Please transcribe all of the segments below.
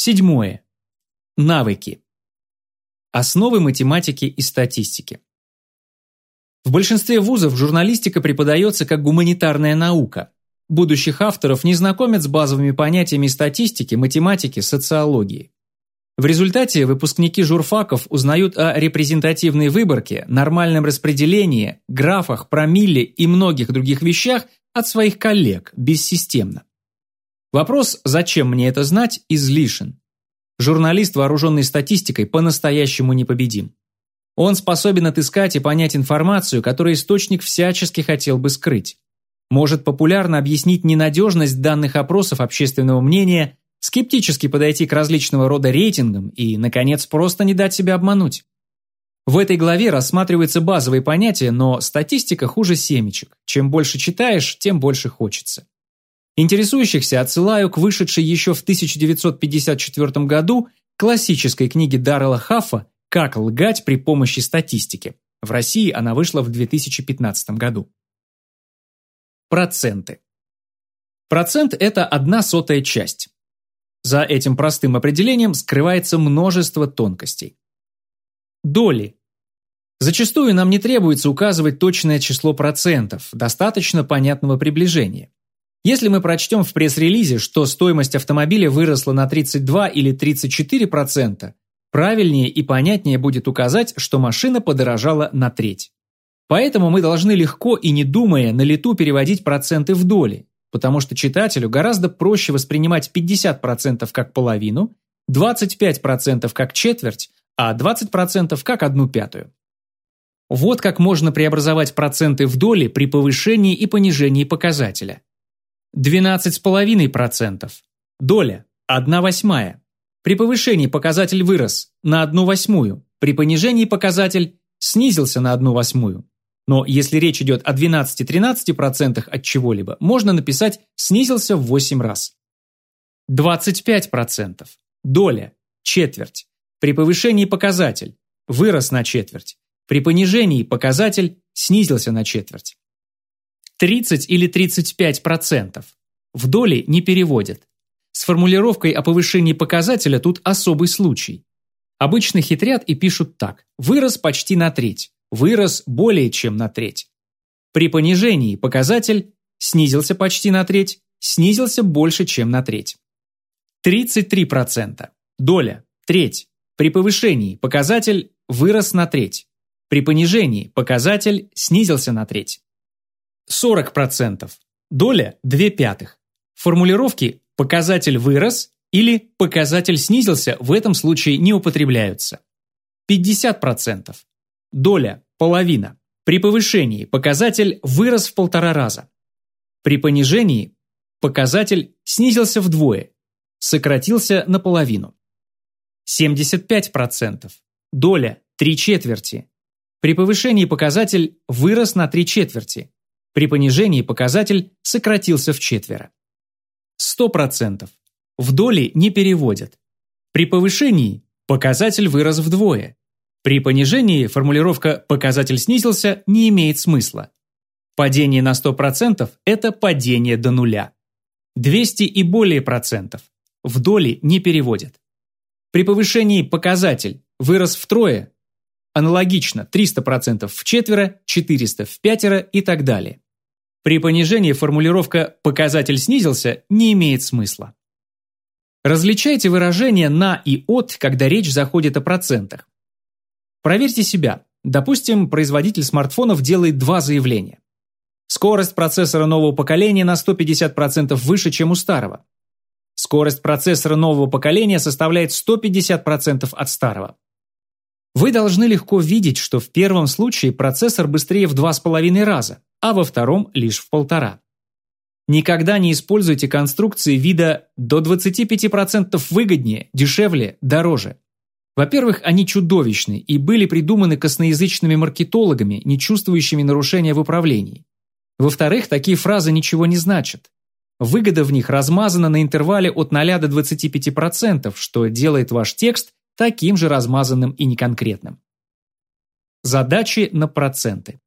Седьмое. Навыки. Основы математики и статистики. В большинстве вузов журналистика преподается как гуманитарная наука. Будущих авторов не знакомят с базовыми понятиями статистики, математики, социологии. В результате выпускники журфаков узнают о репрезентативной выборке, нормальном распределении, графах, промилле и многих других вещах от своих коллег, бессистемно. Вопрос «зачем мне это знать?» излишен. Журналист, вооруженный статистикой, по-настоящему непобедим. Он способен отыскать и понять информацию, которую источник всячески хотел бы скрыть. Может популярно объяснить ненадежность данных опросов общественного мнения, скептически подойти к различного рода рейтингам и, наконец, просто не дать себя обмануть. В этой главе рассматриваются базовые понятия, но статистика хуже семечек. Чем больше читаешь, тем больше хочется. Интересующихся отсылаю к вышедшей еще в 1954 году классической книге Даррела Хаффа «Как лгать при помощи статистики». В России она вышла в 2015 году. Проценты. Процент – это одна сотая часть. За этим простым определением скрывается множество тонкостей. Доли. Зачастую нам не требуется указывать точное число процентов, достаточно понятного приближения. Если мы прочтем в пресс-релизе, что стоимость автомобиля выросла на 32 или 34%, правильнее и понятнее будет указать, что машина подорожала на треть. Поэтому мы должны легко и не думая на лету переводить проценты в доли, потому что читателю гораздо проще воспринимать 50% как половину, 25% как четверть, а 20% как одну пятую. Вот как можно преобразовать проценты в доли при повышении и понижении показателя. 12,5%. Доля – 1 восьмая. При повышении показатель вырос на 1 восьмую, при понижении показатель снизился на 1 восьмую. Но если речь идет о 12-13% от чего-либо, можно написать «снизился в 8 раз». 25%. Доля. Четверть. При повышении показатель. Вырос на четверть. При понижении показатель снизился на четверть. 30 или 35%. В доли не переводят. С формулировкой о повышении показателя тут особый случай. Обычно хитрят и пишут так. Вырос почти на треть вырос более чем на треть. При понижении показатель снизился почти на треть, снизился больше, чем на треть. 33%. Доля – треть. При повышении показатель вырос на треть. При понижении показатель снизился на треть. 40%. Доля – 2 пятых. Формулировки «показатель вырос» или «показатель снизился» в этом случае не употребляются. 50%. Доля – половина. При повышении показатель вырос в полтора раза. При понижении показатель снизился вдвое, сократился наполовину. 75%. Доля – три четверти. При повышении показатель вырос на три четверти. При понижении показатель сократился в четверо. 100%. В доли не переводят. При повышении показатель вырос вдвое. При понижении формулировка «показатель снизился» не имеет смысла. Падение на 100% – это падение до нуля. 200 и более процентов. В доли не переводят. При повышении показатель вырос втрое, аналогично 300% в четверо, 400 в пятеро и так далее. При понижении формулировка «показатель снизился» не имеет смысла. Различайте выражения «на» и «от», когда речь заходит о процентах. Проверьте себя. Допустим, производитель смартфонов делает два заявления. Скорость процессора нового поколения на 150% выше, чем у старого. Скорость процессора нового поколения составляет 150% от старого. Вы должны легко видеть, что в первом случае процессор быстрее в 2,5 раза, а во втором лишь в полтора. Никогда не используйте конструкции вида до 25% выгоднее, дешевле, дороже. Во-первых, они чудовищны и были придуманы косноязычными маркетологами, не чувствующими нарушения в управлении. Во-вторых, такие фразы ничего не значат. Выгода в них размазана на интервале от 0 до 25%, что делает ваш текст таким же размазанным и неконкретным. Задачи на проценты.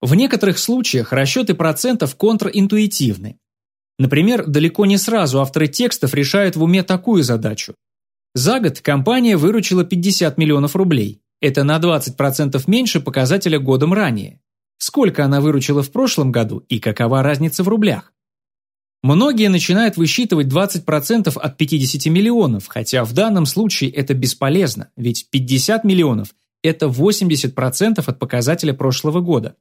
В некоторых случаях расчеты процентов контринтуитивны. Например, далеко не сразу авторы текстов решают в уме такую задачу. За год компания выручила 50 миллионов рублей. Это на 20% меньше показателя годом ранее. Сколько она выручила в прошлом году и какова разница в рублях? Многие начинают высчитывать 20% от 50 миллионов, хотя в данном случае это бесполезно, ведь 50 миллионов – это 80% от показателя прошлого года.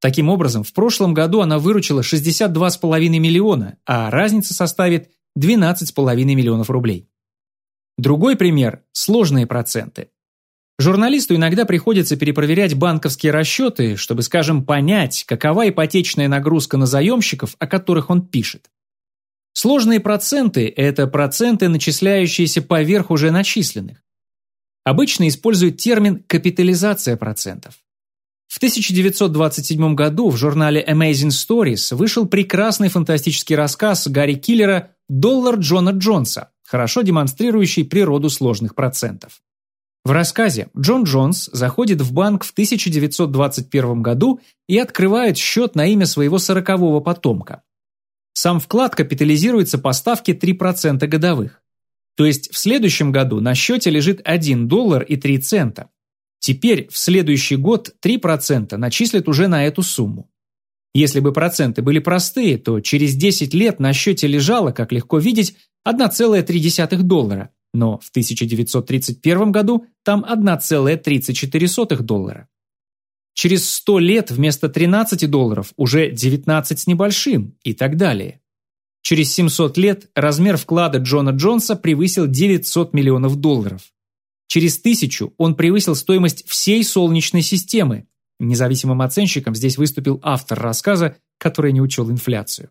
Таким образом, в прошлом году она выручила 62,5 миллиона, а разница составит 12,5 миллионов рублей. Другой пример – сложные проценты. Журналисту иногда приходится перепроверять банковские расчеты, чтобы, скажем, понять, какова ипотечная нагрузка на заемщиков, о которых он пишет. Сложные проценты – это проценты, начисляющиеся поверх уже начисленных. Обычно используют термин «капитализация процентов». В 1927 году в журнале Amazing Stories вышел прекрасный фантастический рассказ Гарри Киллера «Доллар Джона Джонса», хорошо демонстрирующий природу сложных процентов. В рассказе Джон Джонс заходит в банк в 1921 году и открывает счет на имя своего сорокового потомка. Сам вклад капитализируется по ставке 3% годовых. То есть в следующем году на счете лежит 1 доллар и 3 цента. Теперь в следующий год 3% начислят уже на эту сумму. Если бы проценты были простые, то через 10 лет на счете лежало, как легко видеть, 1,3 доллара, но в 1931 году там 1,34 доллара. Через 100 лет вместо 13 долларов уже 19 с небольшим и так далее. Через 700 лет размер вклада Джона Джонса превысил 900 миллионов долларов. Через тысячу он превысил стоимость всей Солнечной системы. Независимым оценщиком здесь выступил автор рассказа, который не учел инфляцию.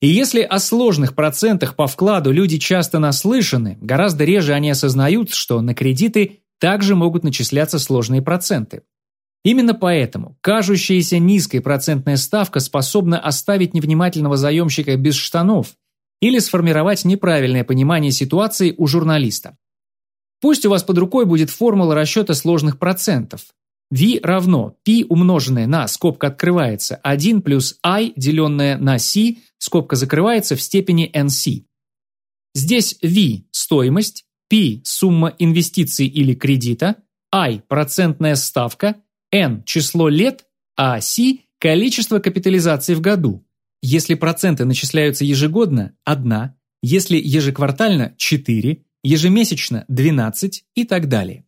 И если о сложных процентах по вкладу люди часто наслышаны, гораздо реже они осознают, что на кредиты также могут начисляться сложные проценты. Именно поэтому кажущаяся низкой процентная ставка способна оставить невнимательного заемщика без штанов или сформировать неправильное понимание ситуации у журналиста. Пусть у вас под рукой будет формула расчета сложных процентов. V равно P умноженное на, скобка открывается, 1 плюс I, деленное на C, скобка закрывается в степени NC. Здесь V – стоимость, P – сумма инвестиций или кредита, I – процентная ставка, N – число лет, а C – количество капитализации в году. Если проценты начисляются ежегодно – 1, если ежеквартально – 4, ежемесячно – 12 и так далее.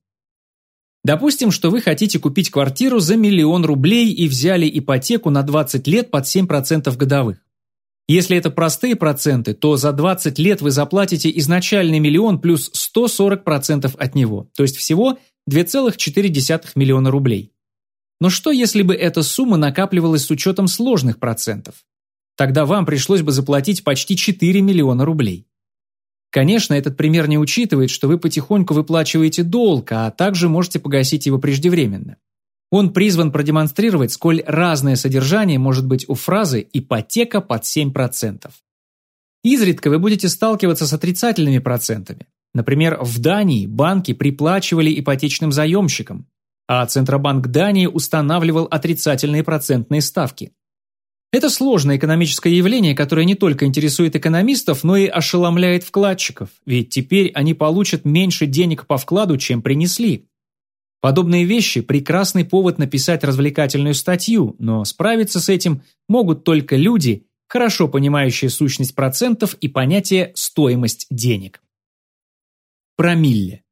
Допустим, что вы хотите купить квартиру за миллион рублей и взяли ипотеку на 20 лет под 7% годовых. Если это простые проценты, то за 20 лет вы заплатите изначальный миллион плюс 140% от него, то есть всего 2,4 миллиона рублей. Но что если бы эта сумма накапливалась с учетом сложных процентов? Тогда вам пришлось бы заплатить почти 4 миллиона рублей. Конечно, этот пример не учитывает, что вы потихоньку выплачиваете долг, а также можете погасить его преждевременно. Он призван продемонстрировать, сколь разное содержание может быть у фразы «ипотека под 7%». Изредка вы будете сталкиваться с отрицательными процентами. Например, в Дании банки приплачивали ипотечным заемщикам, а Центробанк Дании устанавливал отрицательные процентные ставки. Это сложное экономическое явление, которое не только интересует экономистов, но и ошеломляет вкладчиков, ведь теперь они получат меньше денег по вкладу, чем принесли. Подобные вещи – прекрасный повод написать развлекательную статью, но справиться с этим могут только люди, хорошо понимающие сущность процентов и понятие «стоимость денег». Промилле.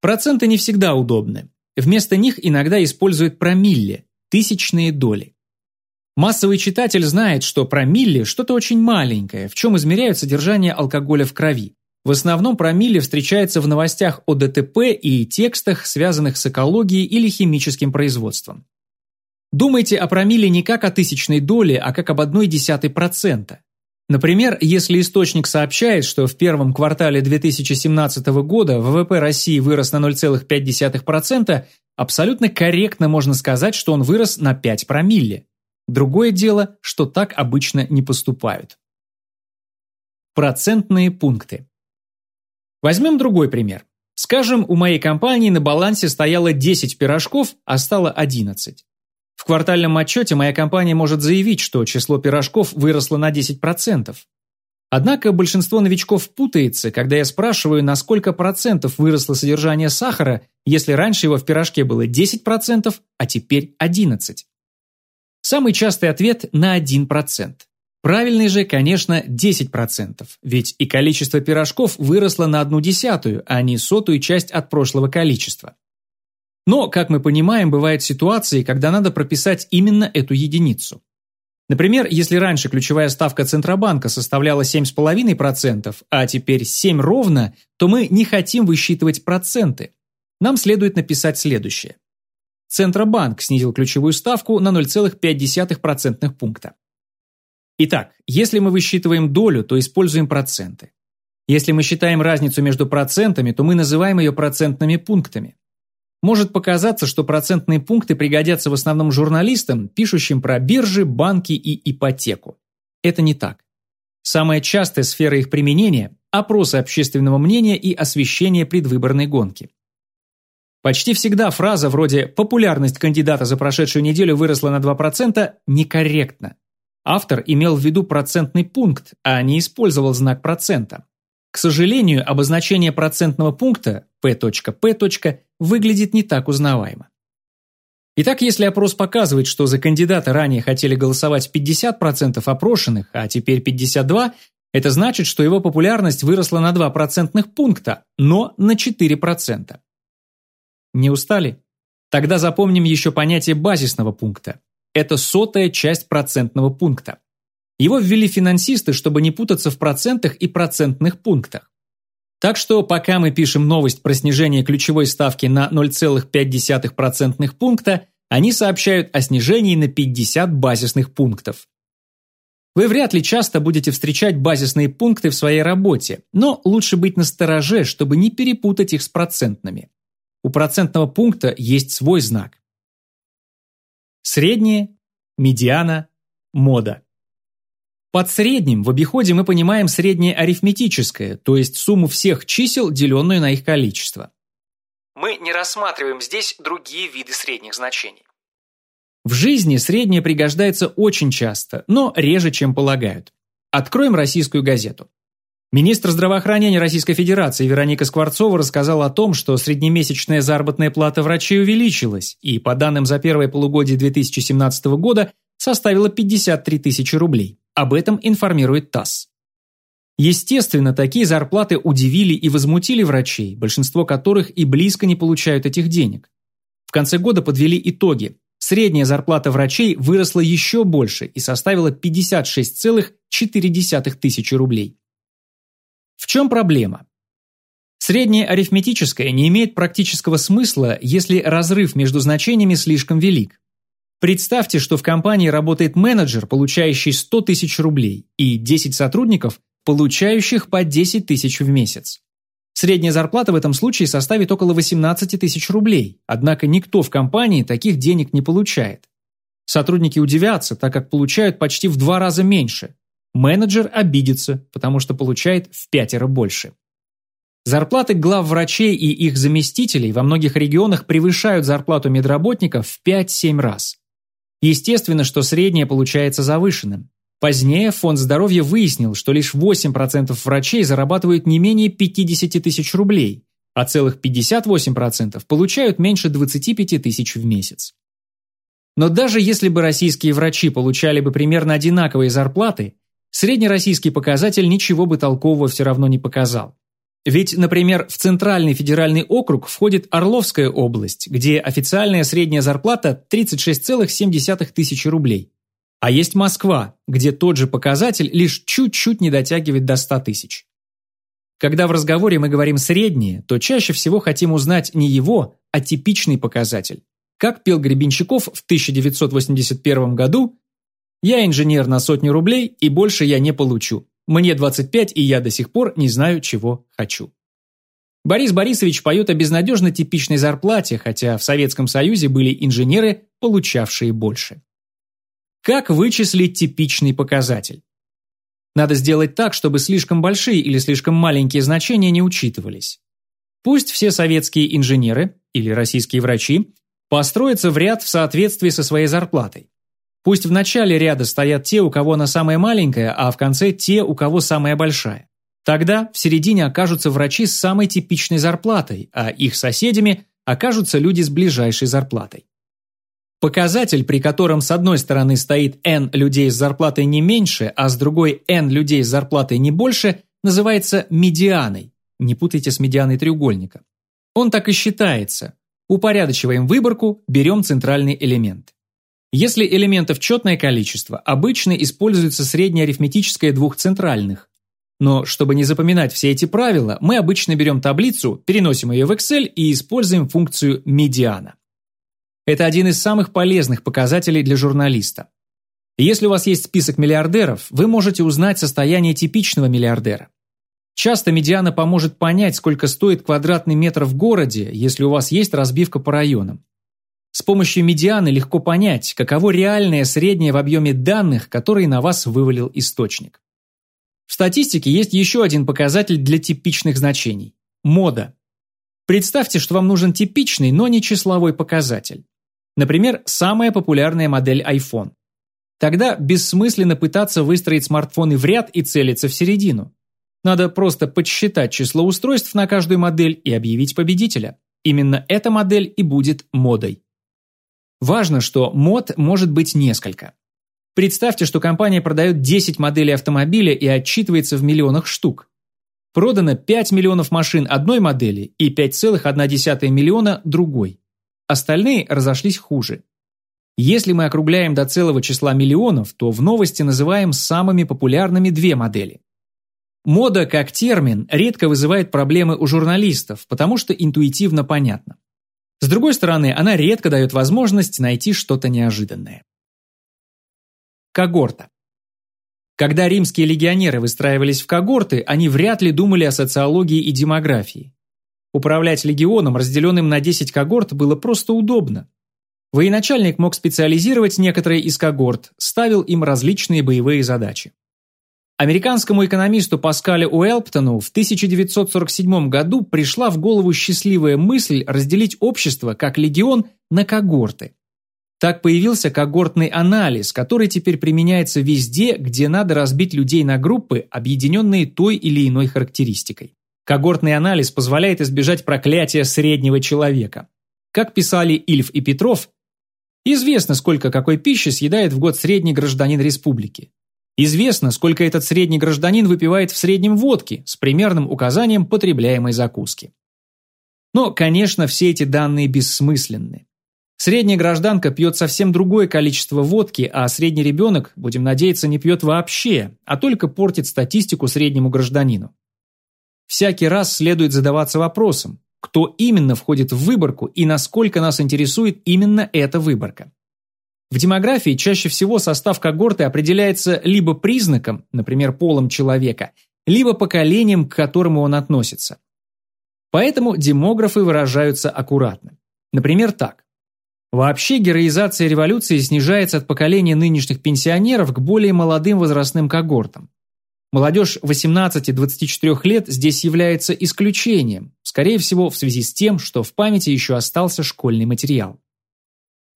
Проценты не всегда удобны. Вместо них иногда используют промилле – тысячные доли. Массовый читатель знает, что промилле – что-то очень маленькое, в чем измеряют содержание алкоголя в крови. В основном промилле встречается в новостях о ДТП и текстах, связанных с экологией или химическим производством. Думайте о промилле не как о тысячной доле, а как об одной десятой процента. Например, если источник сообщает, что в первом квартале 2017 года ВВП России вырос на 0,5%, абсолютно корректно можно сказать, что он вырос на 5 промилле. Другое дело, что так обычно не поступают. Процентные пункты. Возьмем другой пример. Скажем, у моей компании на балансе стояло 10 пирожков, а стало 11. В квартальном отчете моя компания может заявить, что число пирожков выросло на 10%. Однако большинство новичков путается, когда я спрашиваю, на сколько процентов выросло содержание сахара, если раньше его в пирожке было 10%, а теперь 11%. Самый частый ответ на 1%. Правильный же, конечно, 10%, ведь и количество пирожков выросло на одну десятую, а не сотую часть от прошлого количества. Но, как мы понимаем, бывают ситуации, когда надо прописать именно эту единицу. Например, если раньше ключевая ставка Центробанка составляла 7,5%, а теперь 7 ровно, то мы не хотим высчитывать проценты. Нам следует написать следующее. Центробанк снизил ключевую ставку на 0,5% пункта. Итак, если мы высчитываем долю, то используем проценты. Если мы считаем разницу между процентами, то мы называем ее процентными пунктами. Может показаться, что процентные пункты пригодятся в основном журналистам, пишущим про биржи, банки и ипотеку. Это не так. Самая частая сфера их применения – опросы общественного мнения и освещение предвыборной гонки. Почти всегда фраза вроде «популярность кандидата за прошедшую неделю выросла на 2% некорректна. Автор имел в виду процентный пункт, а не использовал знак процента. К сожалению, обозначение процентного пункта P.P. выглядит не так узнаваемо. Итак, если опрос показывает, что за кандидата ранее хотели голосовать 50% опрошенных, а теперь 52%, это значит, что его популярность выросла на 2 процентных пункта, но на 4%. Не устали? Тогда запомним еще понятие базисного пункта. Это сотая часть процентного пункта. Его ввели финансисты, чтобы не путаться в процентах и процентных пунктах. Так что пока мы пишем новость про снижение ключевой ставки на 0,5% пункта, они сообщают о снижении на 50 базисных пунктов. Вы вряд ли часто будете встречать базисные пункты в своей работе, но лучше быть настороже, чтобы не перепутать их с процентными. У процентного пункта есть свой знак. Среднее, медиана, мода. Под средним в обиходе мы понимаем среднее арифметическое, то есть сумму всех чисел, деленную на их количество. Мы не рассматриваем здесь другие виды средних значений. В жизни среднее пригождается очень часто, но реже, чем полагают. Откроем российскую газету. Министр здравоохранения Российской Федерации Вероника Скворцова рассказала о том, что среднемесячная заработная плата врачей увеличилась и, по данным за первое полугодие 2017 года, составила 53 тысячи рублей. Об этом информирует ТАСС. Естественно, такие зарплаты удивили и возмутили врачей, большинство которых и близко не получают этих денег. В конце года подвели итоги. Средняя зарплата врачей выросла еще больше и составила 56,4 тысячи рублей. В чем проблема? Среднее арифметическое не имеет практического смысла, если разрыв между значениями слишком велик. Представьте, что в компании работает менеджер, получающий 100 тысяч рублей, и 10 сотрудников, получающих по 10 тысяч в месяц. Средняя зарплата в этом случае составит около 18 тысяч рублей, однако никто в компании таких денег не получает. Сотрудники удивятся, так как получают почти в два раза меньше, Менеджер обидится, потому что получает в пятеро больше. Зарплаты глав врачей и их заместителей во многих регионах превышают зарплату медработников в 5-7 раз. Естественно, что среднее получается завышенным. Позднее Фонд здоровья выяснил, что лишь 8% врачей зарабатывают не менее 50 тысяч рублей, а целых 58% получают меньше 25 тысяч в месяц. Но даже если бы российские врачи получали бы примерно одинаковые зарплаты, Среднероссийский показатель ничего бы толкового все равно не показал. Ведь, например, в Центральный федеральный округ входит Орловская область, где официальная средняя зарплата 36,7 тысячи рублей. А есть Москва, где тот же показатель лишь чуть-чуть не дотягивает до 100 тысяч. Когда в разговоре мы говорим «среднее», то чаще всего хотим узнать не его, а типичный показатель. Как пел Гребенщиков в 1981 году я инженер на сотню рублей, и больше я не получу. Мне 25, и я до сих пор не знаю, чего хочу. Борис Борисович поет о безнадежно типичной зарплате, хотя в Советском Союзе были инженеры, получавшие больше. Как вычислить типичный показатель? Надо сделать так, чтобы слишком большие или слишком маленькие значения не учитывались. Пусть все советские инженеры или российские врачи Построиться в ряд в соответствии со своей зарплатой. Пусть в начале ряда стоят те, у кого она самая маленькая, а в конце те, у кого самая большая. Тогда в середине окажутся врачи с самой типичной зарплатой, а их соседями окажутся люди с ближайшей зарплатой. Показатель, при котором с одной стороны стоит n людей с зарплатой не меньше, а с другой n людей с зарплатой не больше, называется медианой. Не путайте с медианой треугольника. Он так и считается. Упорядочиваем выборку, берем центральный элемент. Если элементов четное количество, обычно используется среднее арифметическое двух центральных. Но чтобы не запоминать все эти правила, мы обычно берем таблицу, переносим ее в Excel и используем функцию медиана. Это один из самых полезных показателей для журналиста. Если у вас есть список миллиардеров, вы можете узнать состояние типичного миллиардера. Часто медиана поможет понять, сколько стоит квадратный метр в городе, если у вас есть разбивка по районам. С помощью медианы легко понять, каково реальное среднее в объеме данных, которые на вас вывалил источник. В статистике есть еще один показатель для типичных значений – мода. Представьте, что вам нужен типичный, но не числовой показатель. Например, самая популярная модель iPhone. Тогда бессмысленно пытаться выстроить смартфоны в ряд и целиться в середину. Надо просто подсчитать число устройств на каждую модель и объявить победителя. Именно эта модель и будет модой. Важно, что мод может быть несколько. Представьте, что компания продает 10 моделей автомобиля и отчитывается в миллионах штук. Продано 5 миллионов машин одной модели и 5,1 миллиона другой. Остальные разошлись хуже. Если мы округляем до целого числа миллионов, то в новости называем самыми популярными две модели. Мода как термин редко вызывает проблемы у журналистов, потому что интуитивно понятно. С другой стороны, она редко дает возможность найти что-то неожиданное. Когорта. Когда римские легионеры выстраивались в когорты, они вряд ли думали о социологии и демографии. Управлять легионом, разделенным на 10 когорт, было просто удобно. Военачальник мог специализировать некоторые из когорт, ставил им различные боевые задачи. Американскому экономисту Паскалю Уэлптону в 1947 году пришла в голову счастливая мысль разделить общество как легион на когорты. Так появился когортный анализ, который теперь применяется везде, где надо разбить людей на группы, объединенные той или иной характеристикой. Когортный анализ позволяет избежать проклятия среднего человека. Как писали Ильф и Петров, известно, сколько какой пищи съедает в год средний гражданин республики. Известно, сколько этот средний гражданин выпивает в среднем водки с примерным указанием потребляемой закуски. Но, конечно, все эти данные бессмысленны. Средняя гражданка пьет совсем другое количество водки, а средний ребенок, будем надеяться, не пьет вообще, а только портит статистику среднему гражданину. Всякий раз следует задаваться вопросом, кто именно входит в выборку и насколько нас интересует именно эта выборка. В демографии чаще всего состав когорты определяется либо признаком, например, полом человека, либо поколением, к которому он относится. Поэтому демографы выражаются аккуратно. Например, так. Вообще героизация революции снижается от поколения нынешних пенсионеров к более молодым возрастным когортам. Молодежь 18-24 лет здесь является исключением, скорее всего в связи с тем, что в памяти еще остался школьный материал.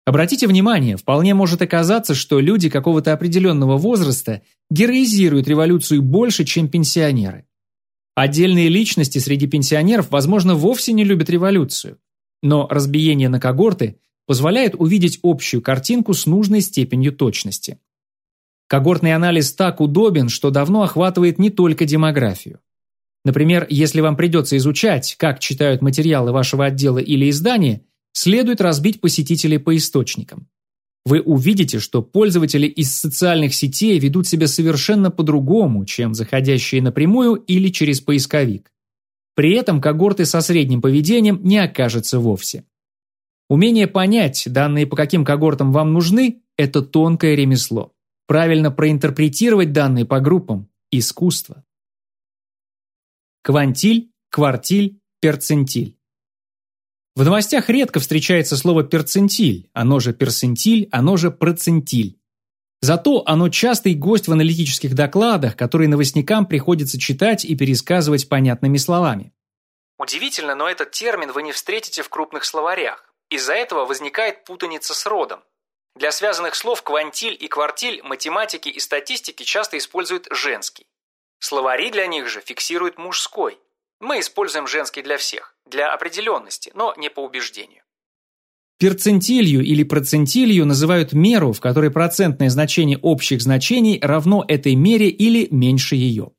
Обратите внимание, вполне может оказаться, что люди какого-то определенного возраста героизируют революцию больше, чем пенсионеры. Отдельные личности среди пенсионеров, возможно, вовсе не любят революцию. Но разбиение на когорты позволяет увидеть общую картинку с нужной степенью точности. Когортный анализ так удобен, что давно охватывает не только демографию. Например, если вам придется изучать, как читают материалы вашего отдела или издания, следует разбить посетителей по источникам. Вы увидите, что пользователи из социальных сетей ведут себя совершенно по-другому, чем заходящие напрямую или через поисковик. При этом когорты со средним поведением не окажется вовсе. Умение понять, данные по каким когортам вам нужны – это тонкое ремесло. Правильно проинтерпретировать данные по группам – искусство. Квантиль, квартиль, перцентиль. В новостях редко встречается слово перцентиль, оно же перцентиль, оно же процентиль. Зато оно частый гость в аналитических докладах, которые новостникам приходится читать и пересказывать понятными словами. Удивительно, но этот термин вы не встретите в крупных словарях. Из-за этого возникает путаница с родом. Для связанных слов квантиль и квартиль математики и статистики часто используют женский. Словари для них же фиксируют мужской. Мы используем женский для всех, для определенности, но не по убеждению. Перцентилью или процентилью называют меру, в которой процентное значение общих значений равно этой мере или меньше ее.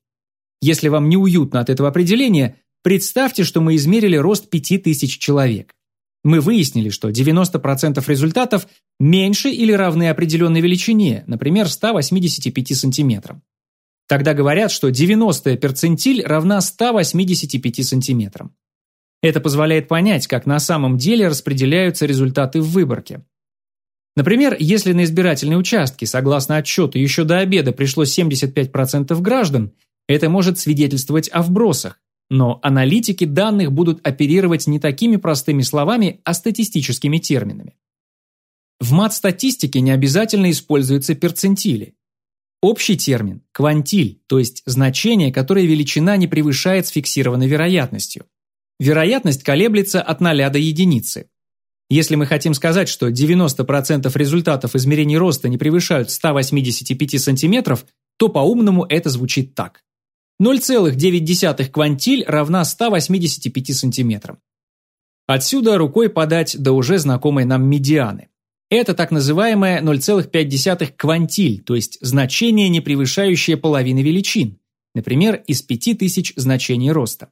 Если вам неуютно от этого определения, представьте, что мы измерили рост 5000 человек. Мы выяснили, что 90% результатов меньше или равны определенной величине, например, 185 сантиметрам. Тогда говорят, что 90 перцентиль равна 185 сантиметрам. Это позволяет понять, как на самом деле распределяются результаты в выборке. Например, если на избирательные участки, согласно отчету, еще до обеда пришло 75% граждан, это может свидетельствовать о вбросах, но аналитики данных будут оперировать не такими простыми словами, а статистическими терминами. В мат-статистике не обязательно используются перцентили. Общий термин – квантиль, то есть значение, которое величина не превышает с фиксированной вероятностью. Вероятность колеблется от 0 до единицы. Если мы хотим сказать, что 90% результатов измерений роста не превышают 185 см, то по-умному это звучит так. 0,9 квантиль равна 185 сантиметрам. Отсюда рукой подать до уже знакомой нам медианы. Это так называемая 0,5 квантиль, то есть значение, не превышающее половины величин, например, из 5000 значений роста.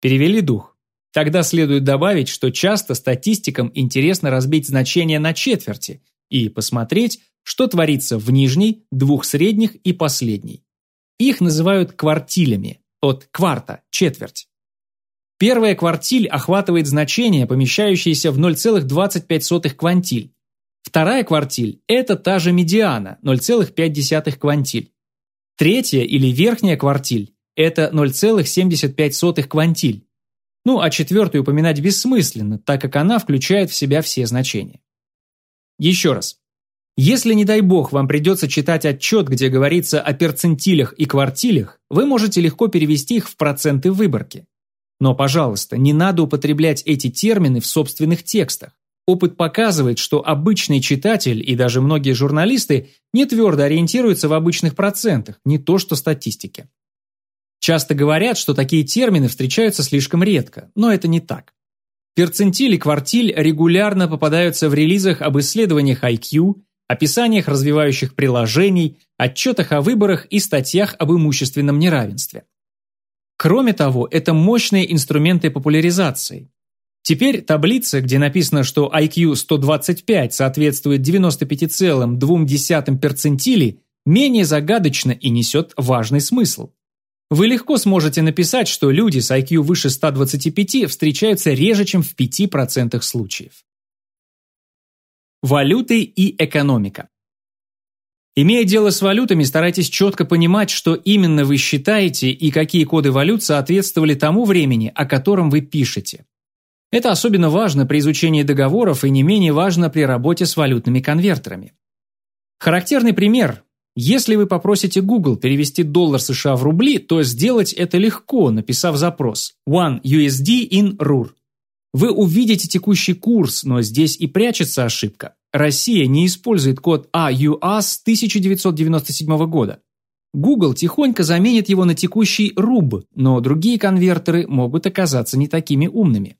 Перевели дух. Тогда следует добавить, что часто статистикам интересно разбить значение на четверти и посмотреть, что творится в нижней, двух средних и последней. Их называют квартилями, от кварта – четверть. Первая квартиль охватывает значение, помещающееся в 0,25 квантиль. Вторая квартиль – это та же медиана, 0,5 квантиль. Третья или верхняя квартиль – это 0,75 квантиль. Ну а четвертую упоминать бессмысленно, так как она включает в себя все значения. Еще раз. Если, не дай бог, вам придется читать отчет, где говорится о перцентилях и квартилях, вы можете легко перевести их в проценты выборки. Но, пожалуйста, не надо употреблять эти термины в собственных текстах. Опыт показывает, что обычный читатель и даже многие журналисты не твердо ориентируются в обычных процентах, не то что статистике. Часто говорят, что такие термины встречаются слишком редко, но это не так. Перцентиль и квартиль регулярно попадаются в релизах об исследованиях IQ, описаниях развивающих приложений, отчетах о выборах и статьях об имущественном неравенстве. Кроме того, это мощные инструменты популяризации. Теперь таблица, где написано, что IQ 125 соответствует 95,2 перцентили, менее загадочна и несет важный смысл. Вы легко сможете написать, что люди с IQ выше 125 встречаются реже, чем в 5% случаев. Валюты и экономика. Имея дело с валютами, старайтесь четко понимать, что именно вы считаете и какие коды валют соответствовали тому времени, о котором вы пишете. Это особенно важно при изучении договоров и не менее важно при работе с валютными конвертерами. Характерный пример. Если вы попросите Google перевести доллар США в рубли, то сделать это легко, написав запрос One USD in RUR. Вы увидите текущий курс, но здесь и прячется ошибка. Россия не использует код AUA с 1997 года. Google тихонько заменит его на текущий RUB, но другие конвертеры могут оказаться не такими умными.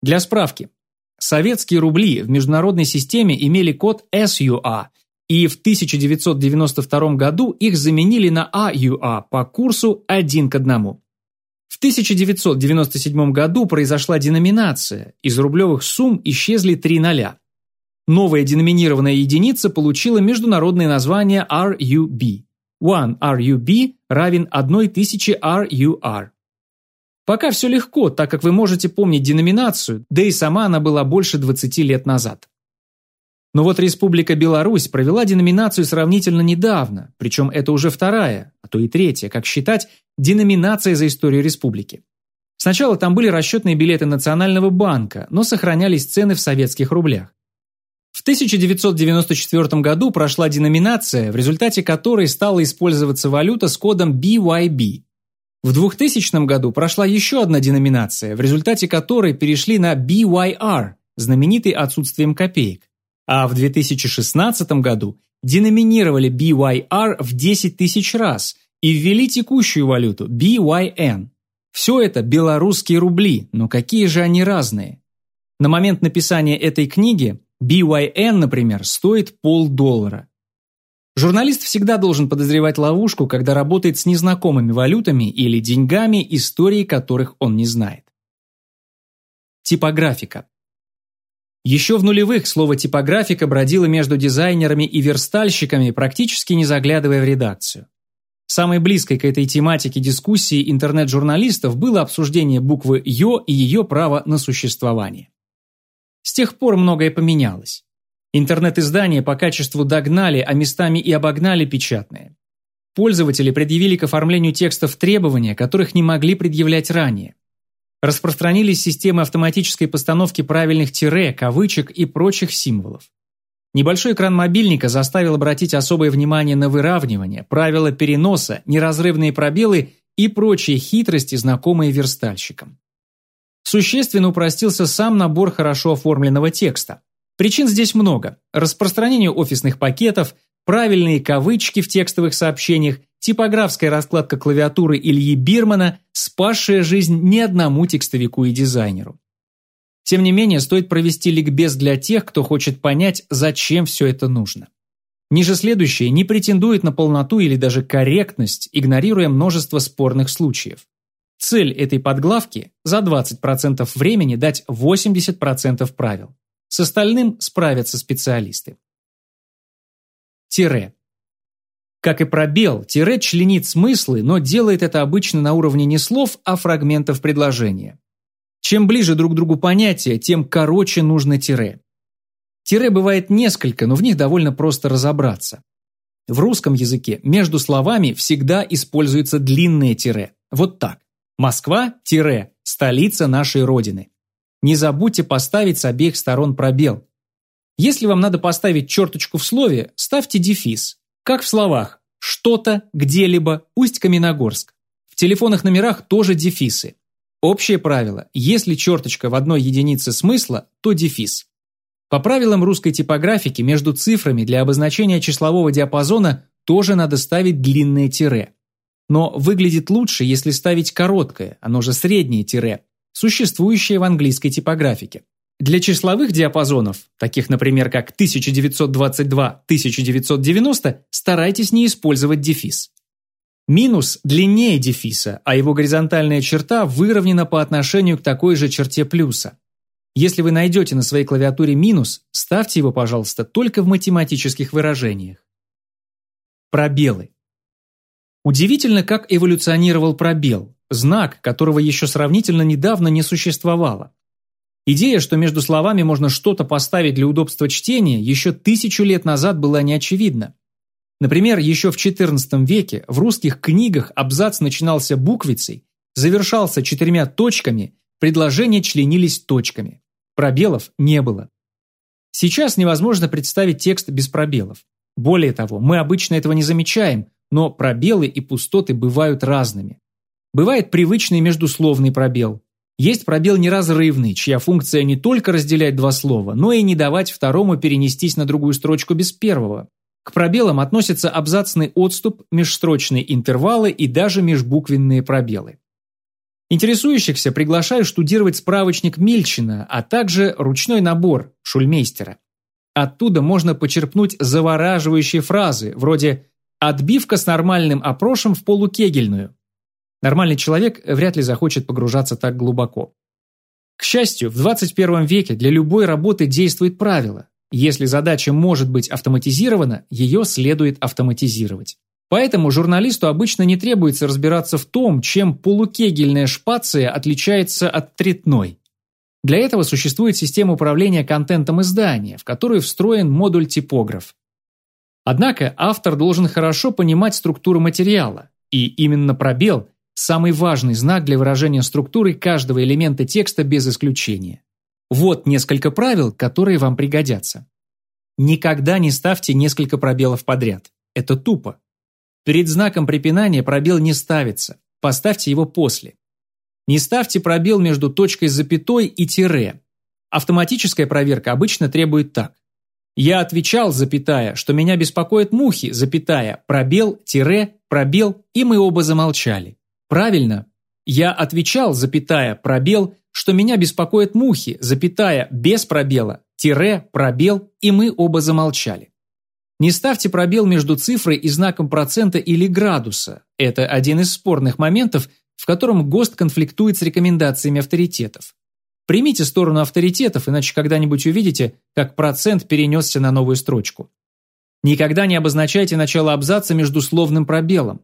Для справки. Советские рубли в международной системе имели код SUA, и в 1992 году их заменили на AUA по курсу 1 к 1. В 1997 году произошла деноминация, из рублевых сумм исчезли три ноля. Новая деноминированная единица получила международное название RUB. One RUB равен 1000 RUR. Пока все легко, так как вы можете помнить деноминацию, да и сама она была больше 20 лет назад. Но вот Республика Беларусь провела деноминацию сравнительно недавно, причем это уже вторая, а то и третья, как считать, деноминация за историю республики. Сначала там были расчетные билеты Национального банка, но сохранялись цены в советских рублях. В 1994 году прошла деноминация, в результате которой стала использоваться валюта с кодом BYB. В 2000 году прошла еще одна деноминация, в результате которой перешли на BYR, знаменитый отсутствием копеек, а в 2016 году деноминировали BYR в 10 тысяч раз и ввели текущую валюту BYN. Все это белорусские рубли, но какие же они разные. На момент написания этой книги BYN, например, стоит полдоллара. Журналист всегда должен подозревать ловушку, когда работает с незнакомыми валютами или деньгами, истории которых он не знает. Типографика. Еще в нулевых слово «типографика» бродило между дизайнерами и верстальщиками, практически не заглядывая в редакцию. Самой близкой к этой тематике дискуссии интернет-журналистов было обсуждение буквы «ё» и ее право на существование. С тех пор многое поменялось. Интернет-издания по качеству догнали, а местами и обогнали печатные. Пользователи предъявили к оформлению текстов требования, которых не могли предъявлять ранее. Распространились системы автоматической постановки правильных тире, кавычек и прочих символов. Небольшой экран мобильника заставил обратить особое внимание на выравнивание, правила переноса, неразрывные пробелы и прочие хитрости, знакомые верстальщикам. Существенно упростился сам набор хорошо оформленного текста. Причин здесь много. Распространение офисных пакетов, правильные кавычки в текстовых сообщениях, типографская раскладка клавиатуры Ильи Бирмана, спасшая жизнь ни одному текстовику и дизайнеру. Тем не менее, стоит провести ликбез для тех, кто хочет понять, зачем все это нужно. Ниже следующее не претендует на полноту или даже корректность, игнорируя множество спорных случаев. Цель этой подглавки – за 20% времени дать 80% правил. С остальным справятся специалисты. Тире. Как и пробел, тире членит смыслы, но делает это обычно на уровне не слов, а фрагментов предложения. Чем ближе друг к другу понятия, тем короче нужно тире. Тире бывает несколько, но в них довольно просто разобраться. В русском языке между словами всегда используется длинное тире. Вот так. Москва – столица нашей Родины. Не забудьте поставить с обеих сторон пробел. Если вам надо поставить черточку в слове, ставьте дефис. Как в словах «что-то», «где-либо», «Усть-Каменогорск». В телефонных номерах тоже дефисы. Общее правило – если черточка в одной единице смысла, то дефис. По правилам русской типографики между цифрами для обозначения числового диапазона тоже надо ставить длинное тире. Но выглядит лучше, если ставить короткое, оно же среднее тире, существующее в английской типографике. Для числовых диапазонов, таких, например, как 1922-1990, старайтесь не использовать дефис. Минус длиннее дефиса, а его горизонтальная черта выровнена по отношению к такой же черте плюса. Если вы найдете на своей клавиатуре минус, ставьте его, пожалуйста, только в математических выражениях. Пробелы. Удивительно, как эволюционировал пробел, знак, которого еще сравнительно недавно не существовало. Идея, что между словами можно что-то поставить для удобства чтения, еще тысячу лет назад была неочевидна. Например, еще в XIV веке в русских книгах абзац начинался буквицей, завершался четырьмя точками, предложения членились точками. Пробелов не было. Сейчас невозможно представить текст без пробелов. Более того, мы обычно этого не замечаем, но пробелы и пустоты бывают разными. Бывает привычный междусловный пробел. Есть пробел неразрывный, чья функция не только разделять два слова, но и не давать второму перенестись на другую строчку без первого. К пробелам относятся абзацный отступ, межстрочные интервалы и даже межбуквенные пробелы. Интересующихся приглашаю штудировать справочник Мильчина, а также ручной набор Шульмейстера. Оттуда можно почерпнуть завораживающие фразы, вроде «отбивка с нормальным опрошем в полукегельную», Нормальный человек вряд ли захочет погружаться так глубоко. К счастью, в 21 веке для любой работы действует правило. Если задача может быть автоматизирована, ее следует автоматизировать. Поэтому журналисту обычно не требуется разбираться в том, чем полукегельная шпация отличается от третной. Для этого существует система управления контентом издания, в которую встроен модуль типограф. Однако автор должен хорошо понимать структуру материала, и именно пробел Самый важный знак для выражения структуры каждого элемента текста без исключения. Вот несколько правил, которые вам пригодятся. Никогда не ставьте несколько пробелов подряд. Это тупо. Перед знаком препинания пробел не ставится. Поставьте его после. Не ставьте пробел между точкой с запятой и тире. Автоматическая проверка обычно требует так. Я отвечал, запятая, что меня беспокоят мухи, запятая, пробел, тире, пробел, и мы оба замолчали. Правильно. Я отвечал, запятая, пробел, что меня беспокоят мухи, запятая, без пробела, тире, пробел, и мы оба замолчали. Не ставьте пробел между цифрой и знаком процента или градуса. Это один из спорных моментов, в котором ГОСТ конфликтует с рекомендациями авторитетов. Примите сторону авторитетов, иначе когда-нибудь увидите, как процент перенесся на новую строчку. Никогда не обозначайте начало абзаца между словным пробелом.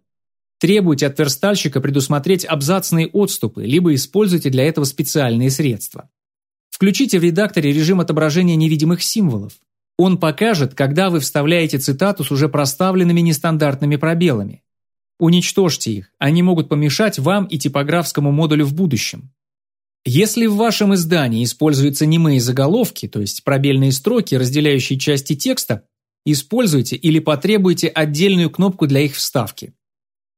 Требуйте от верстальщика предусмотреть абзацные отступы, либо используйте для этого специальные средства. Включите в редакторе режим отображения невидимых символов. Он покажет, когда вы вставляете цитату с уже проставленными нестандартными пробелами. Уничтожьте их, они могут помешать вам и типографскому модулю в будущем. Если в вашем издании используются немые заголовки, то есть пробельные строки, разделяющие части текста, используйте или потребуйте отдельную кнопку для их вставки.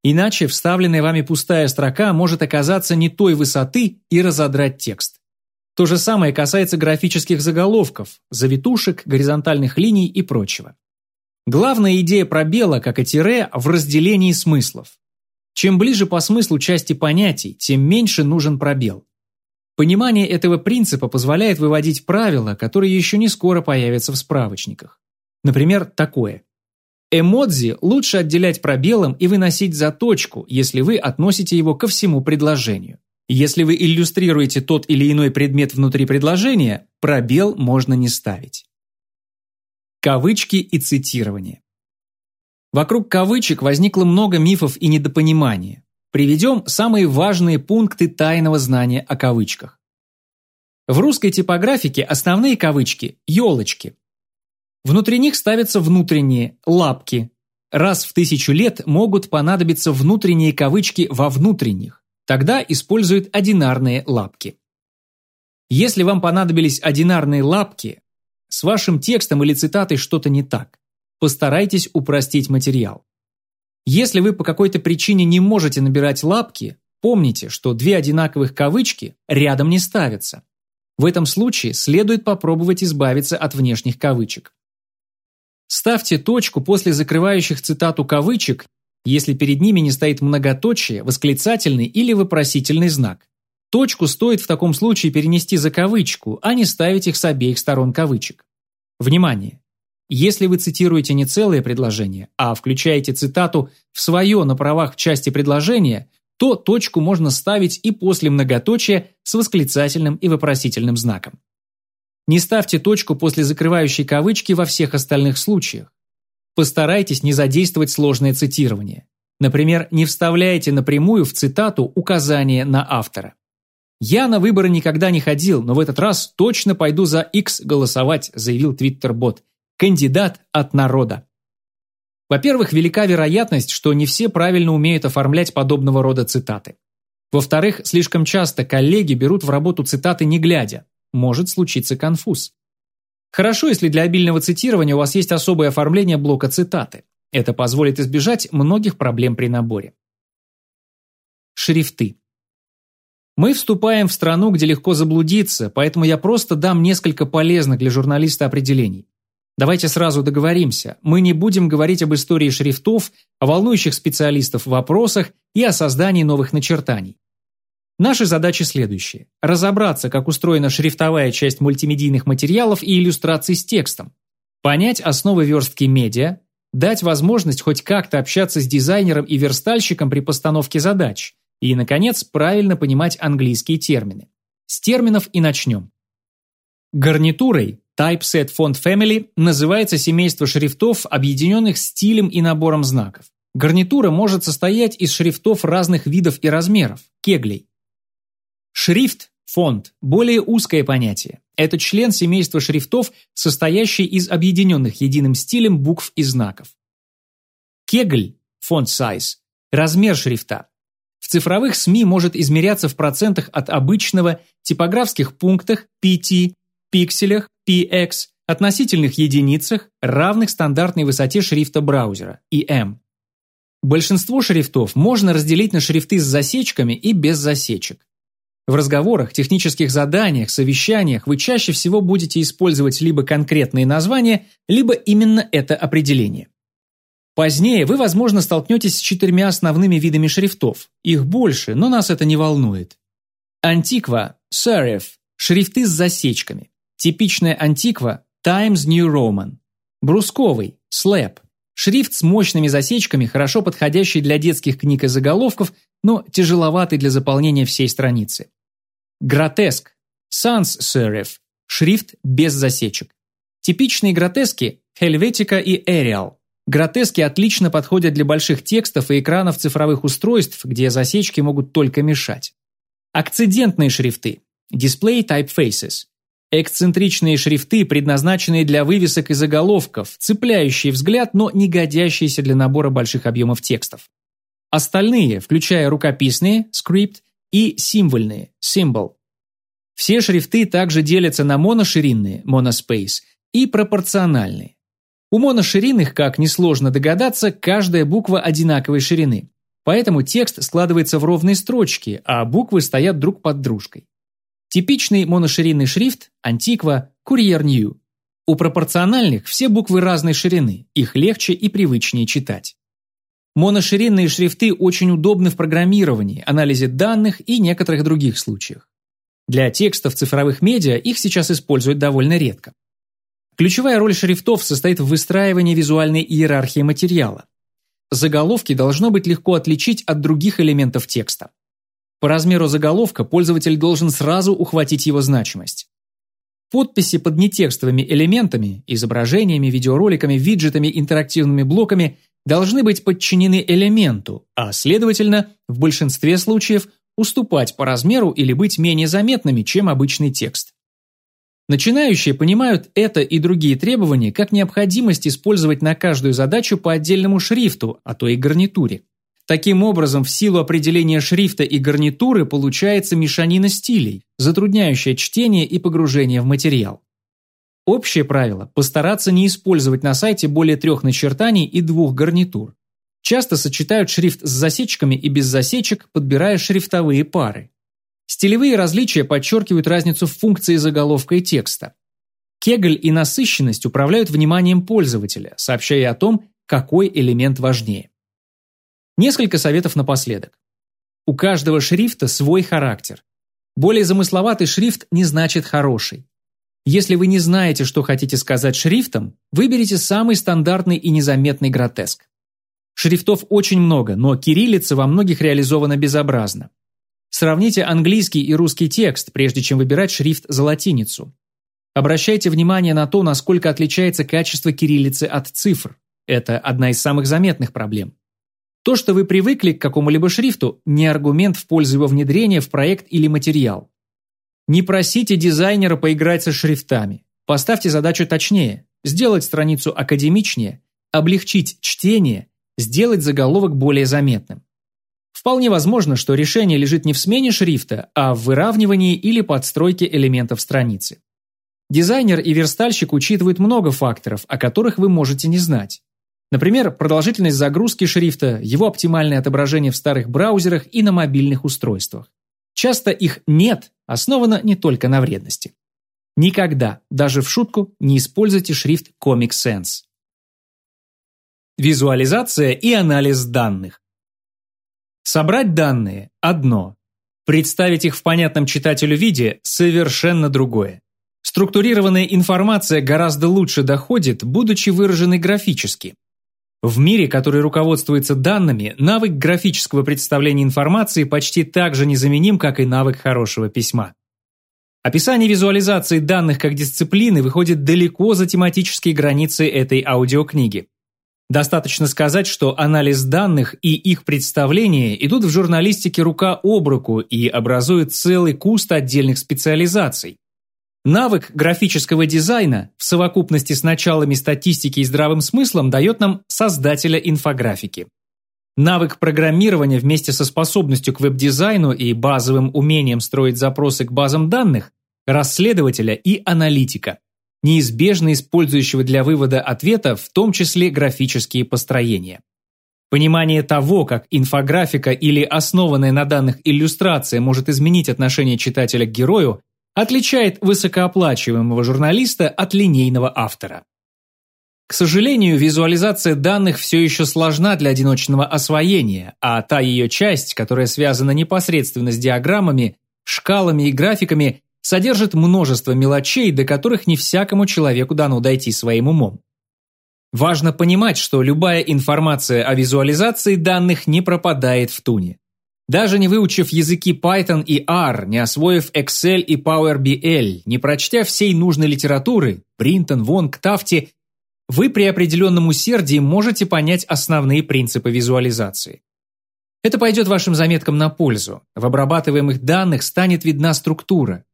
Иначе вставленная вами пустая строка может оказаться не той высоты и разодрать текст. То же самое касается графических заголовков, завитушек, горизонтальных линий и прочего. Главная идея пробела, как и тире, в разделении смыслов. Чем ближе по смыслу части понятий, тем меньше нужен пробел. Понимание этого принципа позволяет выводить правила, которые еще не скоро появятся в справочниках. Например, такое. Эмодзи лучше отделять пробелом и выносить за точку, если вы относите его ко всему предложению. Если вы иллюстрируете тот или иной предмет внутри предложения, пробел можно не ставить. Кавычки и цитирование. Вокруг кавычек возникло много мифов и недопонимания. Приведем самые важные пункты тайного знания о кавычках. В русской типографике основные кавычки – елочки. Внутри них ставятся внутренние – лапки. Раз в тысячу лет могут понадобиться внутренние кавычки во внутренних. Тогда используют одинарные лапки. Если вам понадобились одинарные лапки, с вашим текстом или цитатой что-то не так. Постарайтесь упростить материал. Если вы по какой-то причине не можете набирать лапки, помните, что две одинаковых кавычки рядом не ставятся. В этом случае следует попробовать избавиться от внешних кавычек. Ставьте точку после закрывающих цитату кавычек, если перед ними не стоит многоточие, восклицательный или вопросительный знак. Точку стоит в таком случае перенести за кавычку, а не ставить их с обеих сторон кавычек. Внимание! Если вы цитируете не целое предложение, а включаете цитату в свое на правах в части предложения, то точку можно ставить и после многоточия с восклицательным и вопросительным знаком. Не ставьте точку после закрывающей кавычки во всех остальных случаях. Постарайтесь не задействовать сложное цитирование. Например, не вставляйте напрямую в цитату указание на автора. «Я на выборы никогда не ходил, но в этот раз точно пойду за X голосовать», заявил Твиттер-бот. Кандидат от народа. Во-первых, велика вероятность, что не все правильно умеют оформлять подобного рода цитаты. Во-вторых, слишком часто коллеги берут в работу цитаты не глядя. Может случиться конфуз. Хорошо, если для обильного цитирования у вас есть особое оформление блока цитаты. Это позволит избежать многих проблем при наборе. Шрифты. Мы вступаем в страну, где легко заблудиться, поэтому я просто дам несколько полезных для журналиста определений. Давайте сразу договоримся, мы не будем говорить об истории шрифтов, о волнующих специалистов вопросах и о создании новых начертаний. Наши задачи следующие. Разобраться, как устроена шрифтовая часть мультимедийных материалов и иллюстраций с текстом. Понять основы верстки медиа, дать возможность хоть как-то общаться с дизайнером и верстальщиком при постановке задач. И, наконец, правильно понимать английские термины. С терминов и начнем. Гарнитурой Typeset Font Family называется семейство шрифтов, объединенных стилем и набором знаков. Гарнитура может состоять из шрифтов разных видов и размеров, кеглей. Шрифт, фонд – более узкое понятие. Это член семейства шрифтов, состоящий из объединенных единым стилем букв и знаков. Кегль, фонд size – размер шрифта. В цифровых СМИ может измеряться в процентах от обычного, типографских пунктах, PT, пикселях, px, относительных единицах, равных стандартной высоте шрифта браузера, em. Большинство шрифтов можно разделить на шрифты с засечками и без засечек. В разговорах, технических заданиях, совещаниях вы чаще всего будете использовать либо конкретные названия, либо именно это определение. Позднее вы, возможно, столкнетесь с четырьмя основными видами шрифтов. Их больше, но нас это не волнует. Антиква, serif, шрифты с засечками. Типичная антиква – Times New Roman. Брусковый, slab, шрифт с мощными засечками, хорошо подходящий для детских книг и заголовков, но тяжеловатый для заполнения всей страницы. Гротеск, sans serif, шрифт без засечек. Типичные гротески – Helvetica и Arial. Гротески отлично подходят для больших текстов и экранов цифровых устройств, где засечки могут только мешать. Акцидентные шрифты – Display Typefaces. Эксцентричные шрифты, предназначенные для вывесок и заголовков, цепляющие взгляд, но не годящиеся для набора больших объемов текстов. Остальные, включая рукописные – script и символьные – symbol. Все шрифты также делятся на моноширинные – monospace и пропорциональные. У моноширинных, как несложно догадаться, каждая буква одинаковой ширины. Поэтому текст складывается в ровные строчки, а буквы стоят друг под дружкой. Типичный моноширинный шрифт – Антиква, Courier New. У пропорциональных все буквы разной ширины, их легче и привычнее читать. Моноширинные шрифты очень удобны в программировании, анализе данных и некоторых других случаях. Для текстов цифровых медиа их сейчас используют довольно редко. Ключевая роль шрифтов состоит в выстраивании визуальной иерархии материала. Заголовки должно быть легко отличить от других элементов текста. По размеру заголовка пользователь должен сразу ухватить его значимость. Подписи под нетекстовыми элементами, изображениями, видеороликами, виджетами, интерактивными блоками должны быть подчинены элементу, а следовательно, в большинстве случаев уступать по размеру или быть менее заметными, чем обычный текст. Начинающие понимают это и другие требования как необходимость использовать на каждую задачу по отдельному шрифту, а то и гарнитуре. Таким образом, в силу определения шрифта и гарнитуры получается мешанина стилей, затрудняющая чтение и погружение в материал. Общее правило – постараться не использовать на сайте более трех начертаний и двух гарнитур. Часто сочетают шрифт с засечками и без засечек, подбирая шрифтовые пары. Стилевые различия подчеркивают разницу в функции заголовка и текста. Кегль и насыщенность управляют вниманием пользователя, сообщая о том, какой элемент важнее. Несколько советов напоследок. У каждого шрифта свой характер. Более замысловатый шрифт не значит хороший. Если вы не знаете, что хотите сказать шрифтом, выберите самый стандартный и незаметный гротеск. Шрифтов очень много, но кириллица во многих реализована безобразно. Сравните английский и русский текст, прежде чем выбирать шрифт за латиницу. Обращайте внимание на то, насколько отличается качество кириллицы от цифр. Это одна из самых заметных проблем. То, что вы привыкли к какому-либо шрифту, не аргумент в пользу его внедрения в проект или материал. Не просите дизайнера поиграть со шрифтами. Поставьте задачу точнее, сделать страницу академичнее, облегчить чтение, сделать заголовок более заметным. Вполне возможно, что решение лежит не в смене шрифта, а в выравнивании или подстройке элементов страницы. Дизайнер и верстальщик учитывают много факторов, о которых вы можете не знать. Например, продолжительность загрузки шрифта, его оптимальное отображение в старых браузерах и на мобильных устройствах. Часто их «нет» основано не только на вредности. Никогда, даже в шутку, не используйте шрифт Comic Sans. Визуализация и анализ данных. Собрать данные – одно. Представить их в понятном читателю виде – совершенно другое. Структурированная информация гораздо лучше доходит, будучи выраженной графически. В мире, который руководствуется данными, навык графического представления информации почти так же незаменим, как и навык хорошего письма. Описание визуализации данных как дисциплины выходит далеко за тематические границы этой аудиокниги. Достаточно сказать, что анализ данных и их представления идут в журналистике рука об руку и образуют целый куст отдельных специализаций. Навык графического дизайна в совокупности с началами статистики и здравым смыслом дает нам создателя инфографики. Навык программирования вместе со способностью к веб-дизайну и базовым умением строить запросы к базам данных – расследователя и аналитика неизбежно использующего для вывода ответа в том числе графические построения. Понимание того, как инфографика или основанная на данных иллюстрация может изменить отношение читателя к герою, отличает высокооплачиваемого журналиста от линейного автора. К сожалению, визуализация данных все еще сложна для одиночного освоения, а та ее часть, которая связана непосредственно с диаграммами, шкалами и графиками, содержит множество мелочей, до которых не всякому человеку дано дойти своим умом. Важно понимать, что любая информация о визуализации данных не пропадает в туне. Даже не выучив языки Python и R, не освоив Excel и Power BI, не прочтя всей нужной литературы, Бринтон, Вонг, Тафти, вы при определенном усердии можете понять основные принципы визуализации. Это пойдет вашим заметкам на пользу. В обрабатываемых данных станет видна структура.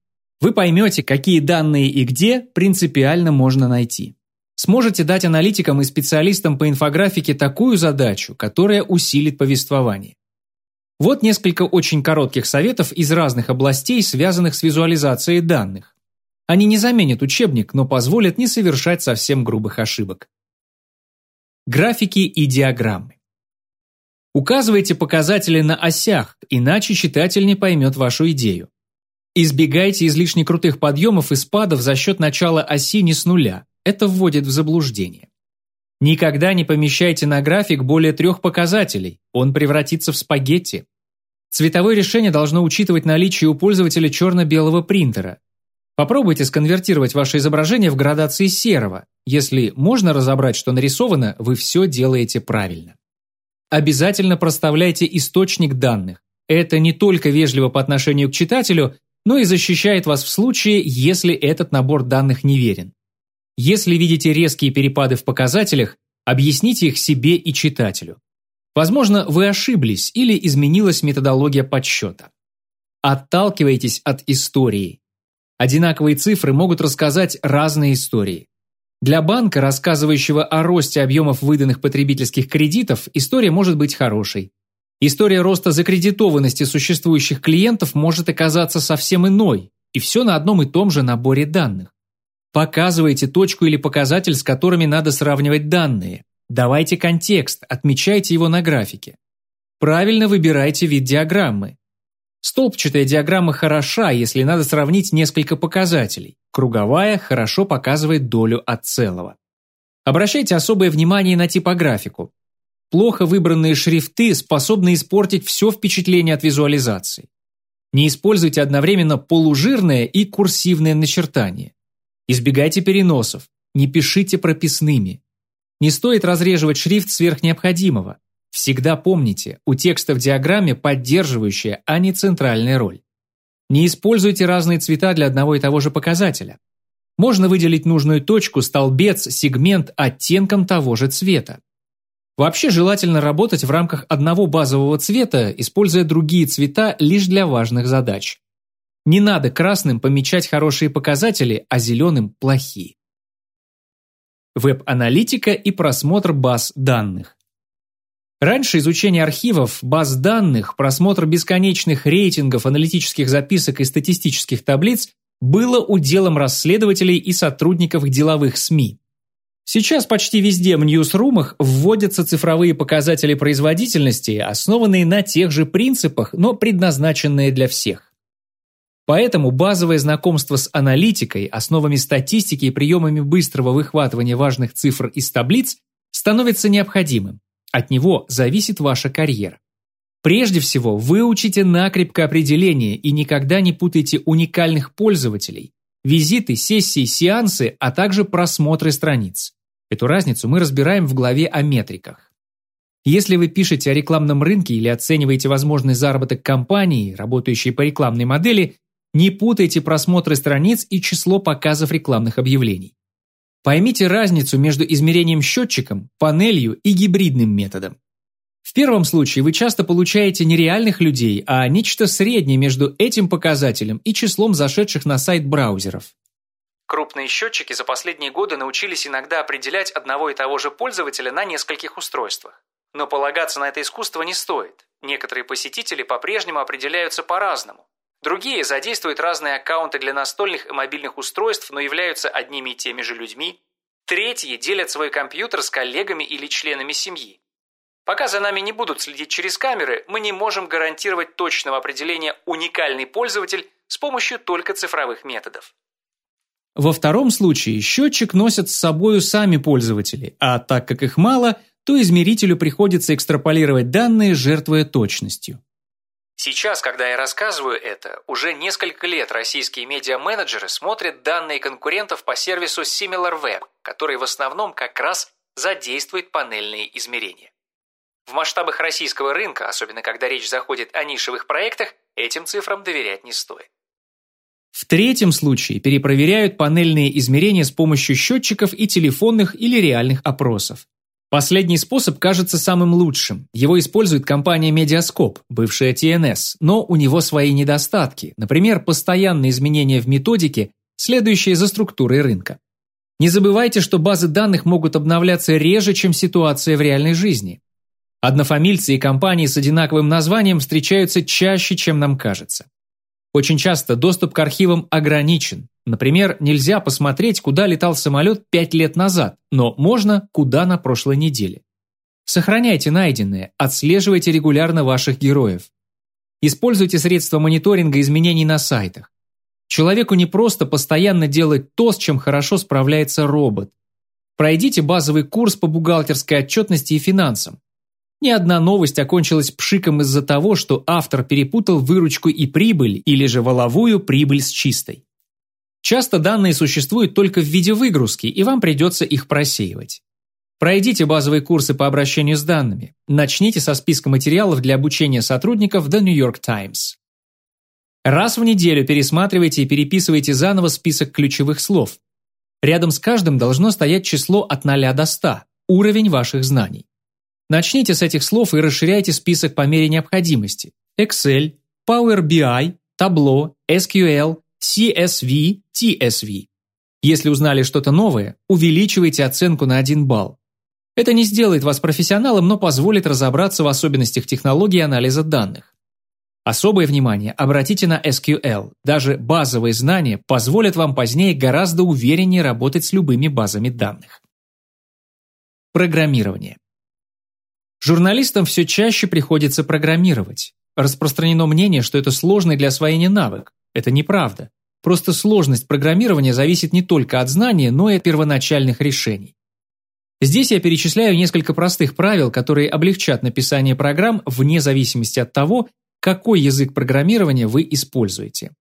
Вы поймете, какие данные и где принципиально можно найти сможете дать аналитикам и специалистам по инфографике такую задачу, которая усилит повествование. Вот несколько очень коротких советов из разных областей, связанных с визуализацией данных. Они не заменят учебник, но позволят не совершать совсем грубых ошибок. Графики и диаграммы. Указывайте показатели на осях, иначе читатель не поймет вашу идею. Избегайте излишне крутых подъемов и спадов за счет начала оси не с нуля. Это вводит в заблуждение. Никогда не помещайте на график более трех показателей, он превратится в спагетти. Цветовое решение должно учитывать наличие у пользователя черно-белого принтера. Попробуйте сконвертировать ваше изображение в градации серого. Если можно разобрать, что нарисовано, вы все делаете правильно. Обязательно проставляйте источник данных. Это не только вежливо по отношению к читателю, но и защищает вас в случае, если этот набор данных неверен. Если видите резкие перепады в показателях, объясните их себе и читателю. Возможно, вы ошиблись или изменилась методология подсчета. Отталкивайтесь от истории. Одинаковые цифры могут рассказать разные истории. Для банка, рассказывающего о росте объемов выданных потребительских кредитов, история может быть хорошей. История роста закредитованности существующих клиентов может оказаться совсем иной, и все на одном и том же наборе данных. Показывайте точку или показатель, с которыми надо сравнивать данные. Давайте контекст, отмечайте его на графике. Правильно выбирайте вид диаграммы. Столбчатая диаграмма хороша, если надо сравнить несколько показателей. Круговая хорошо показывает долю от целого. Обращайте особое внимание на типографику. Плохо выбранные шрифты способны испортить все впечатление от визуализации. Не используйте одновременно полужирное и курсивное начертание. Избегайте переносов, не пишите прописными. Не стоит разреживать шрифт сверх необходимого. Всегда помните, у текста в диаграмме поддерживающая, а не центральная роль. Не используйте разные цвета для одного и того же показателя. Можно выделить нужную точку, столбец, сегмент оттенком того же цвета. Вообще желательно работать в рамках одного базового цвета, используя другие цвета лишь для важных задач. Не надо красным помечать хорошие показатели, а зеленым – плохие. Веб-аналитика и просмотр баз данных. Раньше изучение архивов, баз данных, просмотр бесконечных рейтингов, аналитических записок и статистических таблиц было уделом расследователей и сотрудников деловых СМИ. Сейчас почти везде в ньюсрумах вводятся цифровые показатели производительности, основанные на тех же принципах, но предназначенные для всех. Поэтому базовое знакомство с аналитикой, основами статистики и приемами быстрого выхватывания важных цифр из таблиц становится необходимым. От него зависит ваша карьера. Прежде всего, выучите накрепко определение и никогда не путайте уникальных пользователей, визиты, сессии, сеансы, а также просмотры страниц. Эту разницу мы разбираем в главе о метриках. Если вы пишете о рекламном рынке или оцениваете возможный заработок компании, работающей по рекламной модели, не путайте просмотры страниц и число показов рекламных объявлений. Поймите разницу между измерением счетчиком, панелью и гибридным методом. В первом случае вы часто получаете не реальных людей, а нечто среднее между этим показателем и числом зашедших на сайт браузеров. Крупные счетчики за последние годы научились иногда определять одного и того же пользователя на нескольких устройствах. Но полагаться на это искусство не стоит. Некоторые посетители по-прежнему определяются по-разному. Другие задействуют разные аккаунты для настольных и мобильных устройств, но являются одними и теми же людьми. Третьи делят свой компьютер с коллегами или членами семьи. Пока за нами не будут следить через камеры, мы не можем гарантировать точного определения «уникальный пользователь» с помощью только цифровых методов. Во втором случае счетчик носят с собою сами пользователи, а так как их мало, то измерителю приходится экстраполировать данные, жертвуя точностью. Сейчас, когда я рассказываю это, уже несколько лет российские медиа-менеджеры смотрят данные конкурентов по сервису SimilarWeb, который в основном как раз задействует панельные измерения. В масштабах российского рынка, особенно когда речь заходит о нишевых проектах, этим цифрам доверять не стоит. В третьем случае перепроверяют панельные измерения с помощью счетчиков и телефонных или реальных опросов. Последний способ кажется самым лучшим. Его использует компания Mediascope, бывшая TNS, но у него свои недостатки, например, постоянные изменения в методике, следующие за структурой рынка. Не забывайте, что базы данных могут обновляться реже, чем ситуация в реальной жизни. Однофамильцы и компании с одинаковым названием встречаются чаще, чем нам кажется. Очень часто доступ к архивам ограничен. Например, нельзя посмотреть, куда летал самолет пять лет назад, но можно, куда на прошлой неделе. Сохраняйте найденное, отслеживайте регулярно ваших героев. Используйте средства мониторинга изменений на сайтах. Человеку не просто постоянно делать то, с чем хорошо справляется робот. Пройдите базовый курс по бухгалтерской отчетности и финансам. Ни одна новость окончилась пшиком из-за того, что автор перепутал выручку и прибыль или же воловую прибыль с чистой. Часто данные существуют только в виде выгрузки, и вам придется их просеивать. Пройдите базовые курсы по обращению с данными. Начните со списка материалов для обучения сотрудников The New York Times. Раз в неделю пересматривайте и переписывайте заново список ключевых слов. Рядом с каждым должно стоять число от 0 до 100, уровень ваших знаний. Начните с этих слов и расширяйте список по мере необходимости. Excel, Power BI, Tableau, SQL, CSV, TSV. Если узнали что-то новое, увеличивайте оценку на 1 балл. Это не сделает вас профессионалом, но позволит разобраться в особенностях технологии анализа данных. Особое внимание обратите на SQL. Даже базовые знания позволят вам позднее гораздо увереннее работать с любыми базами данных. Программирование. Журналистам все чаще приходится программировать. Распространено мнение, что это сложный для освоения навык. Это неправда. Просто сложность программирования зависит не только от знания, но и от первоначальных решений. Здесь я перечисляю несколько простых правил, которые облегчат написание программ вне зависимости от того, какой язык программирования вы используете.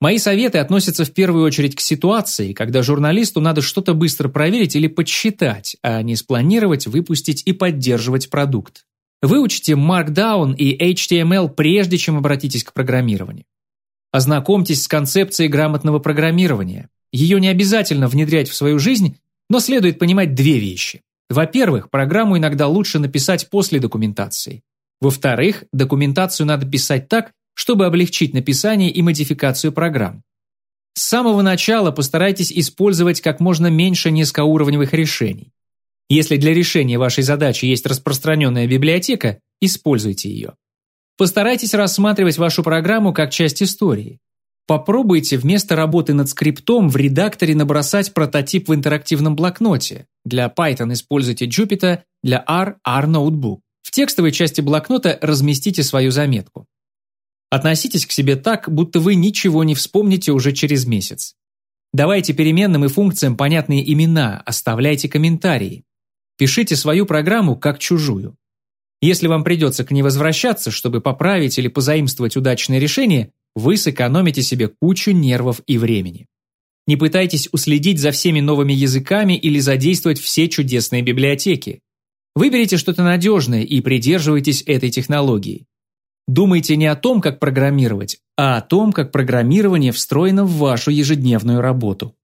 Мои советы относятся в первую очередь к ситуации, когда журналисту надо что-то быстро проверить или подсчитать, а не спланировать, выпустить и поддерживать продукт. Выучите Markdown и HTML прежде, чем обратитесь к программированию. Ознакомьтесь с концепцией грамотного программирования. Ее не обязательно внедрять в свою жизнь, но следует понимать две вещи. Во-первых, программу иногда лучше написать после документации. Во-вторых, документацию надо писать так, чтобы облегчить написание и модификацию программ. С самого начала постарайтесь использовать как можно меньше низкоуровневых решений. Если для решения вашей задачи есть распространенная библиотека, используйте ее. Постарайтесь рассматривать вашу программу как часть истории. Попробуйте вместо работы над скриптом в редакторе набросать прототип в интерактивном блокноте. Для Python используйте Jupyter, для R – R Notebook. В текстовой части блокнота разместите свою заметку. Относитесь к себе так, будто вы ничего не вспомните уже через месяц. Давайте переменным и функциям понятные имена, оставляйте комментарии. Пишите свою программу как чужую. Если вам придется к ней возвращаться, чтобы поправить или позаимствовать удачное решение, вы сэкономите себе кучу нервов и времени. Не пытайтесь уследить за всеми новыми языками или задействовать все чудесные библиотеки. Выберите что-то надежное и придерживайтесь этой технологии. Думайте не о том, как программировать, а о том, как программирование встроено в вашу ежедневную работу.